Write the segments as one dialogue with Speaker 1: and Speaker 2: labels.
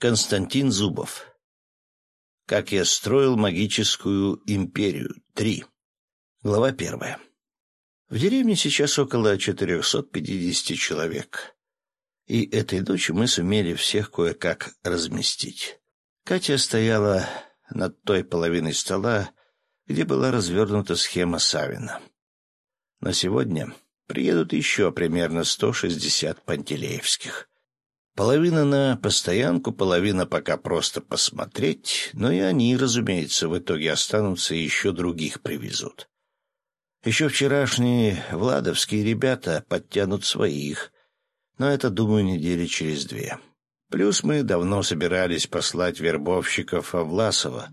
Speaker 1: Константин Зубов. Как я строил магическую империю. Три. Глава первая. В деревне сейчас около 450 человек. И этой ночью мы сумели всех кое-как разместить. Катя стояла над той половиной стола, где была развернута схема Савина. На сегодня приедут еще примерно 160 пантелеевских. Половина на постоянку, половина пока просто посмотреть, но и они, разумеется, в итоге останутся и еще других привезут. Еще вчерашние владовские ребята подтянут своих, но это, думаю, недели через две. Плюс мы давно собирались послать вербовщиков в Власово.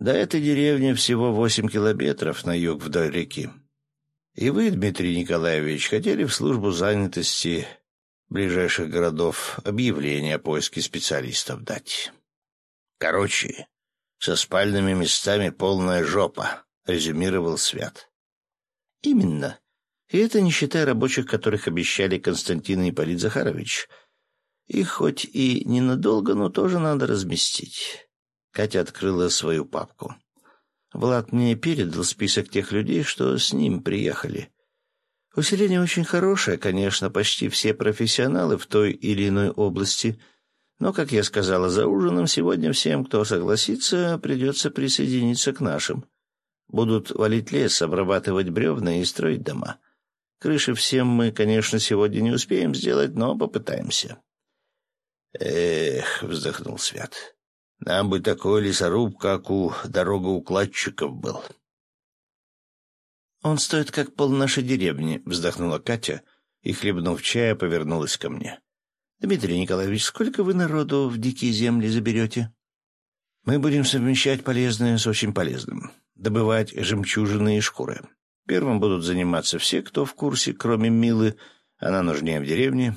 Speaker 1: До этой деревни всего восемь километров на юг вдоль реки. И вы, Дмитрий Николаевич, хотели в службу занятости ближайших городов объявление о поиске специалистов дать. Короче, со спальными местами полная жопа, резюмировал Свят. Именно. И это не считая рабочих, которых обещали Константин и Ипполит Захарович. Их хоть и ненадолго, но тоже надо разместить. Катя открыла свою папку. Влад мне передал список тех людей, что с ним приехали. Усиление очень хорошее, конечно, почти все профессионалы в той или иной области, но, как я сказала за ужином, сегодня всем, кто согласится, придется присоединиться к нашим. Будут валить лес, обрабатывать бревна и строить дома. Крыши всем мы, конечно, сегодня не успеем сделать, но попытаемся. «Эх», — вздохнул Свят, — «нам бы такой лесоруб, как у дорогоукладчиков был». «Он стоит как пол нашей деревни», — вздохнула Катя и, хлебнув чая, повернулась ко мне. «Дмитрий Николаевич, сколько вы народу в дикие земли заберете?» «Мы будем совмещать полезное с очень полезным. Добывать жемчужины и шкуры. Первым будут заниматься все, кто в курсе, кроме Милы. Она нужнее в деревне.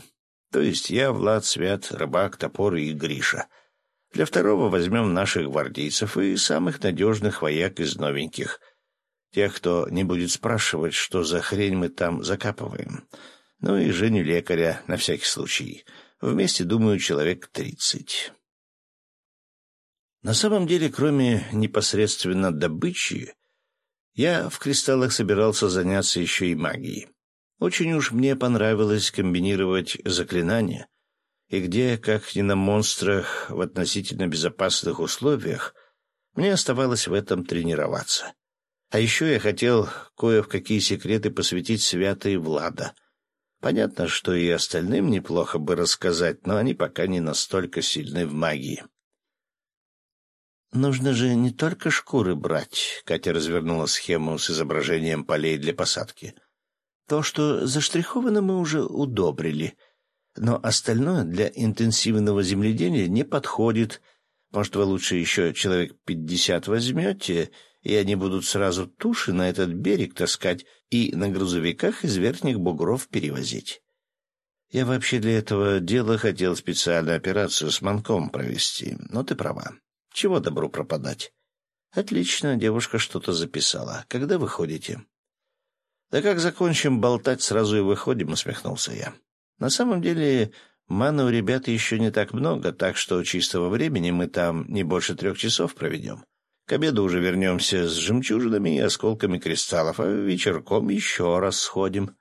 Speaker 1: То есть я, Влад, Свят, Рыбак, Топор и Гриша. Для второго возьмем наших гвардейцев и самых надежных вояк из новеньких — Тех, кто не будет спрашивать, что за хрень мы там закапываем. Ну и Женю лекаря, на всякий случай. Вместе, думаю, человек тридцать. На самом деле, кроме непосредственно добычи, я в кристаллах собирался заняться еще и магией. Очень уж мне понравилось комбинировать заклинания, и где, как ни на монстрах, в относительно безопасных условиях, мне оставалось в этом тренироваться. А еще я хотел кое в какие секреты посвятить Свята и Влада. Понятно, что и остальным неплохо бы рассказать, но они пока не настолько сильны в магии. «Нужно же не только шкуры брать», — Катя развернула схему с изображением полей для посадки. «То, что заштриховано, мы уже удобрили, но остальное для интенсивного земледелия не подходит. Может, вы лучше еще человек пятьдесят возьмете и они будут сразу туши на этот берег таскать и на грузовиках из верхних бугров перевозить. Я вообще для этого дела хотел специальную операцию с манком провести, но ты права. Чего добру пропадать? Отлично, девушка что-то записала. Когда выходите? Да как закончим болтать, сразу и выходим, усмехнулся я. На самом деле, маны у ребят еще не так много, так что чистого времени мы там не больше трех часов проведем. К обеду уже вернемся с жемчужинами и осколками кристаллов, а вечерком еще раз сходим.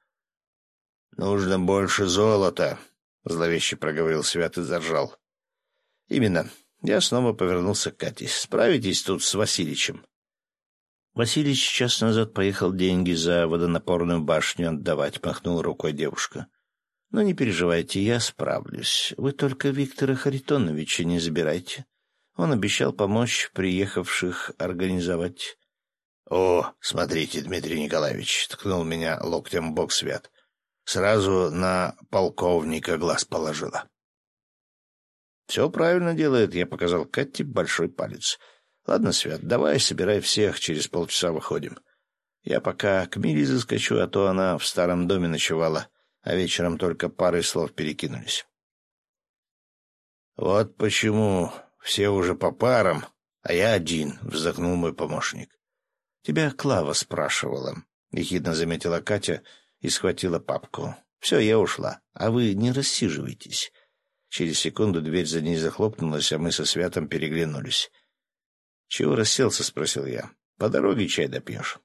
Speaker 1: — Нужно больше золота, — зловеще проговорил Свят и заржал. — Именно. Я снова повернулся к Кате. — Справитесь тут с Васильичем. Василич час назад поехал деньги за водонапорную башню отдавать, — махнула рукой девушка. — Но не переживайте, я справлюсь. Вы только Виктора Харитоновича не забирайте. Он обещал помочь приехавших организовать. — О, смотрите, Дмитрий Николаевич, — ткнул меня локтем бог свят. Сразу на полковника глаз положила. — Все правильно делает, — я показал Катте большой палец. — Ладно, Свят, давай собирай всех, через полчаса выходим. Я пока к Мире заскочу, а то она в старом доме ночевала, а вечером только парой слов перекинулись. — Вот почему все уже по парам, а я один, — вздохнул мой помощник. — Тебя Клава спрашивала, — ехидно заметила Катя и схватила папку. — Все, я ушла, а вы не рассиживайтесь. Через секунду дверь за ней захлопнулась, а мы со Святом переглянулись. «Чего расселся?» — спросил я. «По дороге чай допьешь».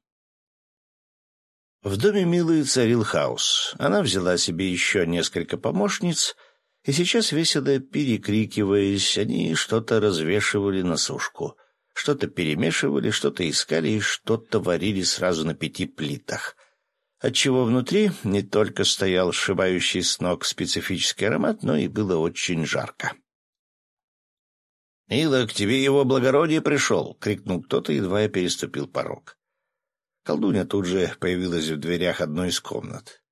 Speaker 1: В доме Милы царил хаос. Она взяла себе еще несколько помощниц, и сейчас, весело перекрикиваясь, они что-то развешивали на сушку, что-то перемешивали, что-то искали и что-то варили сразу на пяти плитах, отчего внутри не только стоял сшибающий с ног специфический аромат, но и было очень жарко. «Мила, к тебе его благородие пришел!» — крикнул кто-то, едва я переступил порог. Колдунья тут же появилась в дверях одной из комнат.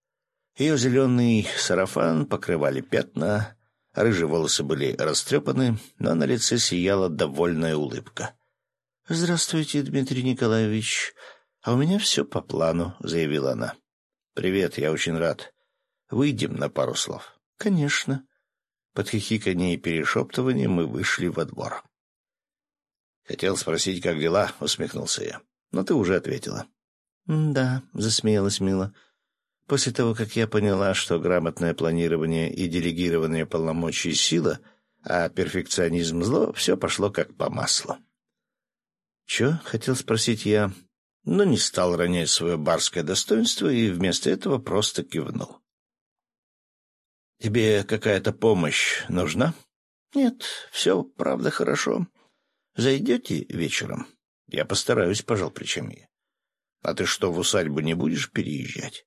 Speaker 1: Ее зеленый сарафан покрывали пятна, рыжие волосы были растрепаны, но на лице сияла довольная улыбка. — Здравствуйте, Дмитрий Николаевич. А у меня все по плану, — заявила она. — Привет, я очень рад. Выйдем на пару слов. — Конечно. Под хихиканье и перешептывание мы вышли во двор. — Хотел спросить, как дела, — усмехнулся я. — Но ты уже ответила. «Да», — засмеялась Мила. «После того, как я поняла, что грамотное планирование и делегирование полномочий — сила, а перфекционизм — зло, все пошло как по маслу». «Че?» — хотел спросить я, но не стал ронять свое барское достоинство и вместо этого просто кивнул. «Тебе какая-то помощь нужна?» «Нет, все, правда, хорошо. Зайдете вечером?» «Я постараюсь», — пожал плечами. А ты что, в усадьбу не будешь переезжать?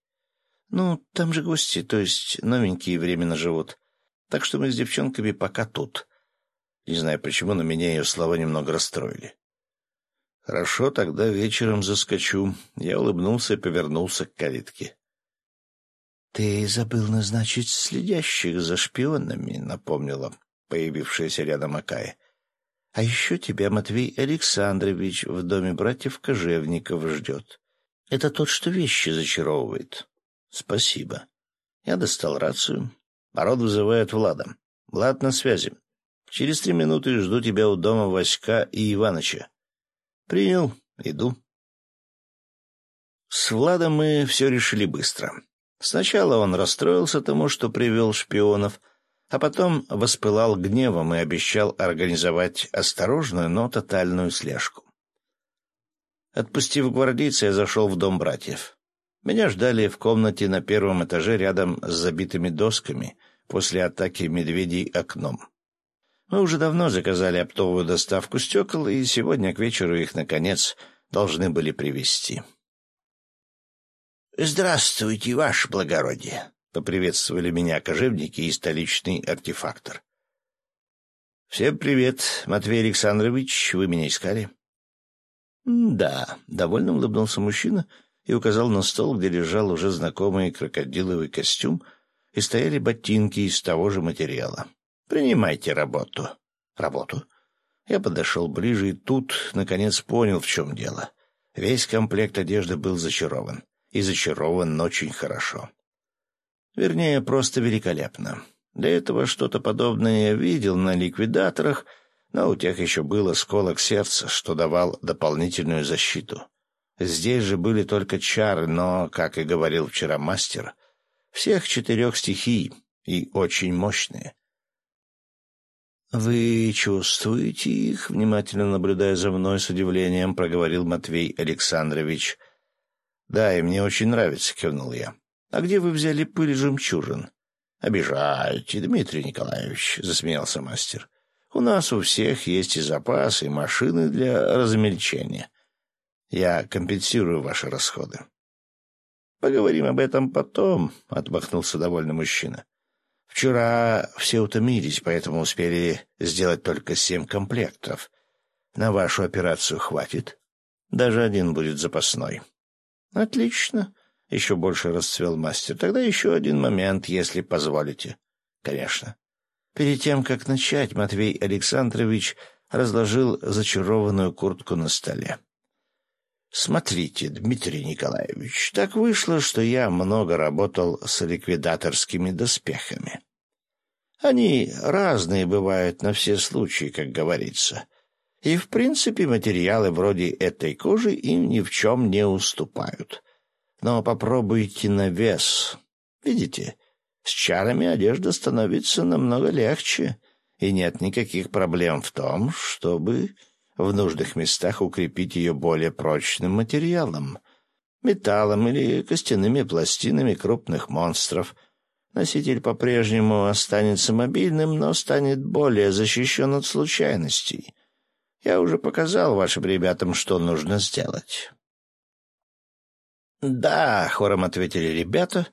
Speaker 1: Ну, там же гости, то есть новенькие временно живут. Так что мы с девчонками пока тут. Не знаю почему, но меня ее слова немного расстроили. Хорошо, тогда вечером заскочу. Я улыбнулся и повернулся к калитке. Ты забыл назначить следящих за шпионами, напомнила появившаяся рядом Акая. А еще тебя Матвей Александрович в доме братьев Кожевников ждет. Это тот, что вещи зачаровывает. Спасибо. Я достал рацию. Народ вызывает Влада. Влад на связи. Через три минуты жду тебя у дома Васька и Иваныча. Принял. Иду. С Владом мы все решили быстро. Сначала он расстроился тому, что привел шпионов, а потом воспылал гневом и обещал организовать осторожную, но тотальную слежку. Отпустив гвардейца, я зашел в дом братьев. Меня ждали в комнате на первом этаже рядом с забитыми досками после атаки медведей окном. Мы уже давно заказали оптовую доставку стекол, и сегодня к вечеру их, наконец, должны были привезти. «Здравствуйте, ваше благородие!» — поприветствовали меня кожевники и столичный артефактор. «Всем привет, Матвей Александрович, вы меня искали?» «Да», — довольно улыбнулся мужчина и указал на стол, где лежал уже знакомый крокодиловый костюм и стояли ботинки из того же материала. «Принимайте работу». «Работу?» Я подошел ближе и тут, наконец, понял, в чем дело. Весь комплект одежды был зачарован. И зачарован очень хорошо. Вернее, просто великолепно. Для этого что-то подобное я видел на ликвидаторах — но у тех еще был осколок сердца, что давал дополнительную защиту. Здесь же были только чары, но, как и говорил вчера мастер, всех четырех стихий и очень мощные. «Вы чувствуете их?» — внимательно наблюдая за мной с удивлением, проговорил Матвей Александрович. «Да, и мне очень нравится», — кивнул я. «А где вы взяли пыль жемчужин?» «Обижаете, Дмитрий Николаевич», — засмеялся мастер. У нас у всех есть и запасы, и машины для размельчения. Я компенсирую ваши расходы. Поговорим об этом потом, — отмахнулся довольный мужчина. Вчера все утомились, поэтому успели сделать только семь комплектов. На вашу операцию хватит. Даже один будет запасной. Отлично. Еще больше расцвел мастер. Тогда еще один момент, если позволите. Конечно. Перед тем, как начать, Матвей Александрович разложил зачарованную куртку на столе. «Смотрите, Дмитрий Николаевич, так вышло, что я много работал с ликвидаторскими доспехами. Они разные бывают на все случаи, как говорится. И, в принципе, материалы вроде этой кожи им ни в чем не уступают. Но попробуйте на вес. Видите, С чарами одежда становится намного легче, и нет никаких проблем в том, чтобы в нужных местах укрепить ее более прочным материалом, металлом или костяными пластинами крупных монстров. Носитель по-прежнему останется мобильным, но станет более защищен от случайностей. Я уже показал вашим ребятам, что нужно сделать. «Да», — хором ответили ребята,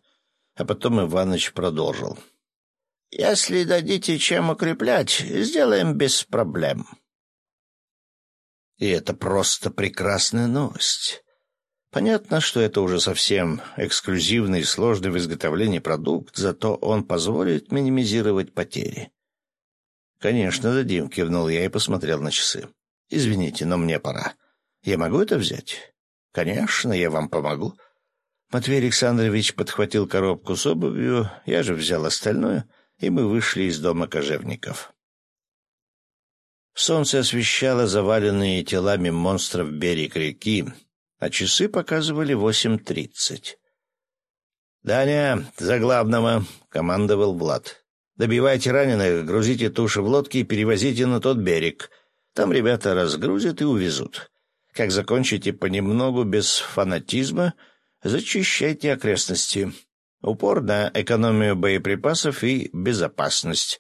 Speaker 1: а потом Иваныч продолжил. «Если дадите чем укреплять, сделаем без проблем». И это просто прекрасная новость. Понятно, что это уже совсем эксклюзивный и сложный в изготовлении продукт, зато он позволит минимизировать потери. «Конечно, дадим», — кивнул я и посмотрел на часы. «Извините, но мне пора. Я могу это взять?» «Конечно, я вам помогу». Матвей Александрович подхватил коробку с обувью, я же взял остальное, и мы вышли из дома кожевников. Солнце освещало заваленные телами монстров берег реки, а часы показывали восемь тридцать. «Даня, за главного!» — командовал Влад. «Добивайте раненых, грузите туши в лодки и перевозите на тот берег. Там ребята разгрузят и увезут. Как закончите понемногу, без фанатизма, зачищайте окрестности. Упор на экономию боеприпасов и безопасность».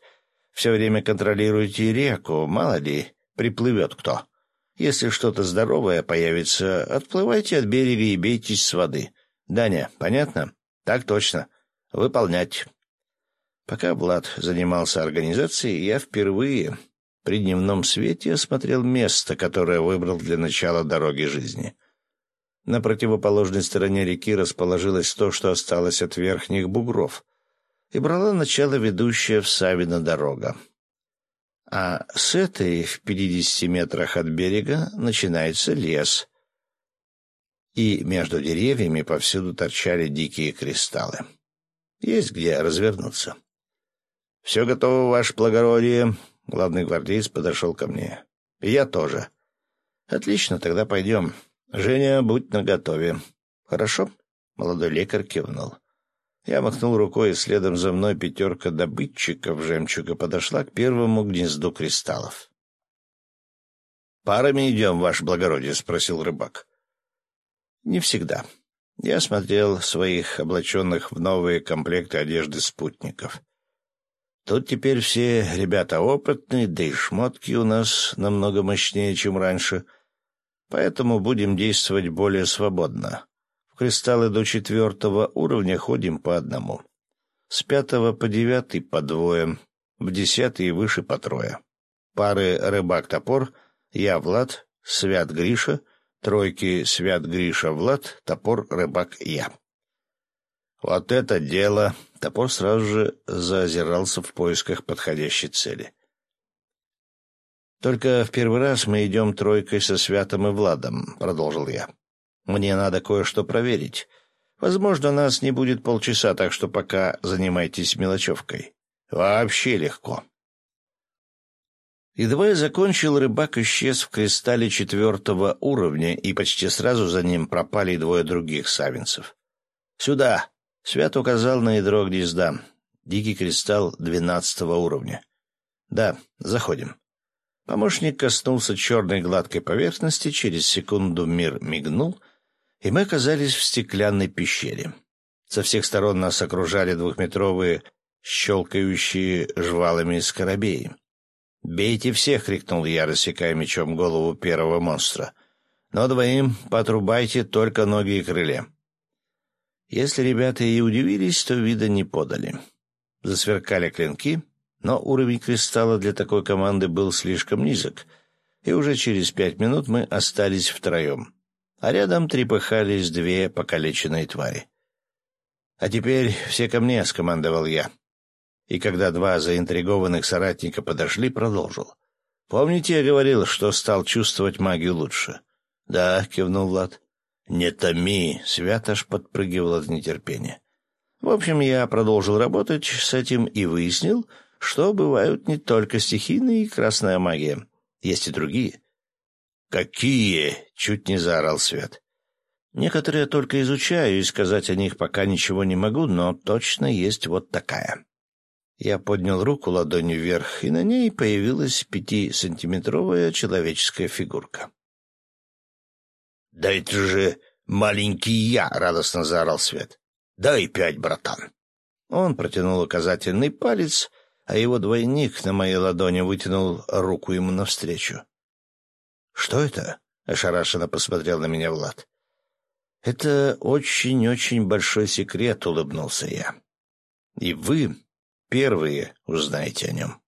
Speaker 1: Все время контролируйте реку, мало ли, приплывет кто. Если что-то здоровое появится, отплывайте от берега и бейтесь с воды. Даня, понятно? Так точно. Выполнять. Пока Влад занимался организацией, я впервые при дневном свете осмотрел место, которое выбрал для начала дороги жизни. На противоположной стороне реки расположилось то, что осталось от верхних бугров и брала начало ведущая в Савино дорога. А с этой в пятидесяти метрах от берега начинается лес, и между деревьями повсюду торчали дикие кристаллы. Есть где развернуться. — Все готово, ваше благородие. Главный гвардеец подошел ко мне. — Я тоже. — Отлично, тогда пойдем. Женя, будь наготове. — Хорошо? — молодой лекарь кивнул. Я махнул рукой, и следом за мной пятерка добытчиков жемчуга подошла к первому гнезду кристаллов. «Парами идем, ваше благородие?» — спросил рыбак. «Не всегда. Я смотрел своих облаченных в новые комплекты одежды спутников. Тут теперь все ребята опытные, да и шмотки у нас намного мощнее, чем раньше, поэтому будем действовать более свободно. Кристаллы до четвертого уровня ходим по одному. С пятого по девятый по двое, в десятый и выше по трое. Пары рыбак-топор, я Влад, Свят Гриша, тройки Свят Гриша Влад, топор рыбак я. Вот это дело! Топор сразу же заозирался в поисках подходящей цели. «Только в первый раз мы идем тройкой со Святом и Владом», — продолжил я. Мне надо кое-что проверить. Возможно, нас не будет полчаса, так что пока занимайтесь мелочевкой. Вообще легко. Едва я закончил, рыбак исчез в кристалле четвертого уровня, и почти сразу за ним пропали двое других савинцев. «Сюда!» — Свят указал на ядро гнезда. Дикий кристалл двенадцатого уровня. «Да, заходим». Помощник коснулся черной гладкой поверхности, через секунду мир мигнул — и мы оказались в стеклянной пещере. Со всех сторон нас окружали двухметровые, щелкающие жвалами скоробеи. «Бейте всех!» — крикнул я, рассекая мечом голову первого монстра. «Но двоим потрубайте только ноги и крылья». Если ребята и удивились, то вида не подали. Засверкали клинки, но уровень кристалла для такой команды был слишком низок, и уже через пять минут мы остались втроем а рядом трепыхались две покалеченные твари. «А теперь все ко мне», — скомандовал я. И когда два заинтригованных соратника подошли, продолжил. «Помните, я говорил, что стал чувствовать магию лучше?» «Да», — кивнул Влад. «Не томи», — Святош подпрыгивал от нетерпения. В общем, я продолжил работать с этим и выяснил, что бывают не только стихийная и красная магия. Есть и другие. «Какие?» — чуть не заорал Свет. Некоторые только изучаю, и сказать о них пока ничего не могу, но точно есть вот такая. Я поднял руку ладонью вверх, и на ней появилась пятисантиметровая человеческая фигурка. «Да это же маленький я!» — радостно заорал Свет. «Дай пять, братан!» Он протянул указательный палец, а его двойник на моей ладони вытянул руку ему навстречу. «Что это?» — ошарашенно посмотрел на меня Влад. «Это очень-очень большой секрет», — улыбнулся я. «И вы первые узнаете о нем».